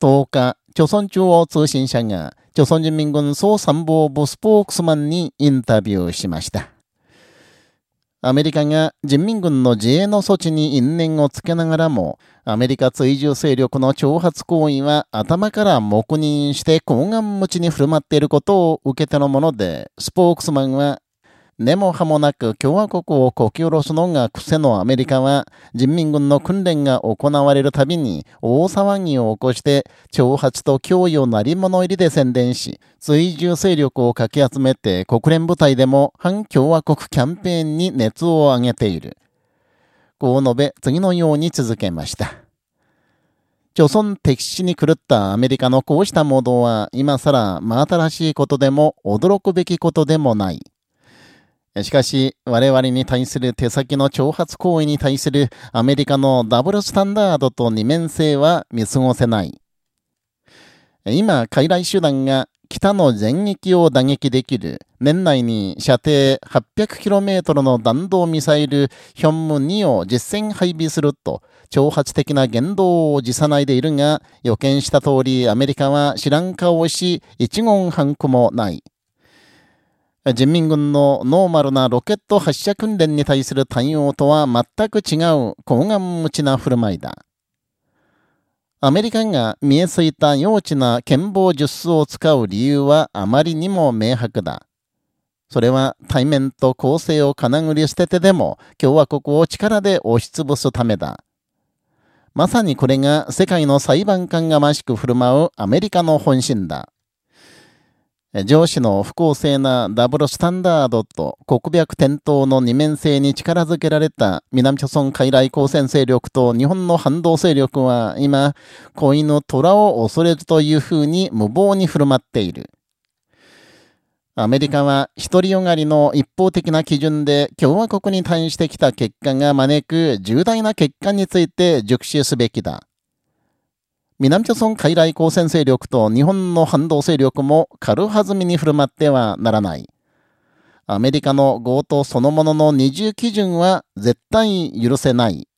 10日、朝鮮中央通信社が、朝鮮人民軍総参謀部スポークスマンにインタビューしました。アメリカが人民軍の自衛の措置に因縁をつけながらも、アメリカ追従勢力の挑発行為は頭から黙認して高顔無知に振る舞っていることを受けてのもので、スポークスマンは根も葉もなく共和国をこき下ろすのが癖のアメリカは、人民軍の訓練が行われるたびに大騒ぎを起こして、挑発と脅威を鳴り物入りで宣伝し、追従勢力をかき集めて国連部隊でも反共和国キャンペーンに熱を上げている。こう述べ、次のように続けました。朝鮮敵視に狂ったアメリカのこうしたモードは、今更真新しいことでも驚くべきことでもない。しかし、我々に対する手先の挑発行為に対するアメリカのダブルスタンダードと二面性は見過ごせない。今、傀儡手段が北の全域を打撃できる年内に射程 800km の弾道ミサイルヒョンム2を実戦配備すると挑発的な言動を辞さないでいるが予見した通りアメリカは知らん顔をし一言半句もない。人民軍のノーマルなロケット発射訓練に対する対応とは全く違う高顔無知な振る舞いだ。アメリカが見えすいた幼稚な剣謀術数を使う理由はあまりにも明白だ。それは対面と構成をかなぐり捨ててでも共和国を力で押しつぶすためだ。まさにこれが世界の裁判官がましく振る舞うアメリカの本心だ。上司の不公正なダブルスタンダードと国白転倒の二面性に力づけられた南朝村海来交戦勢力と日本の反動勢力は今、子犬虎を恐れずという風に無謀に振る舞っている。アメリカは独りよがりの一方的な基準で共和国に対してきた結果が招く重大な結果について熟知すべきだ。南朝村海来交戦勢力と日本の反動勢力も軽はずみに振る舞ってはならない。アメリカの強盗そのものの二重基準は絶対許せない。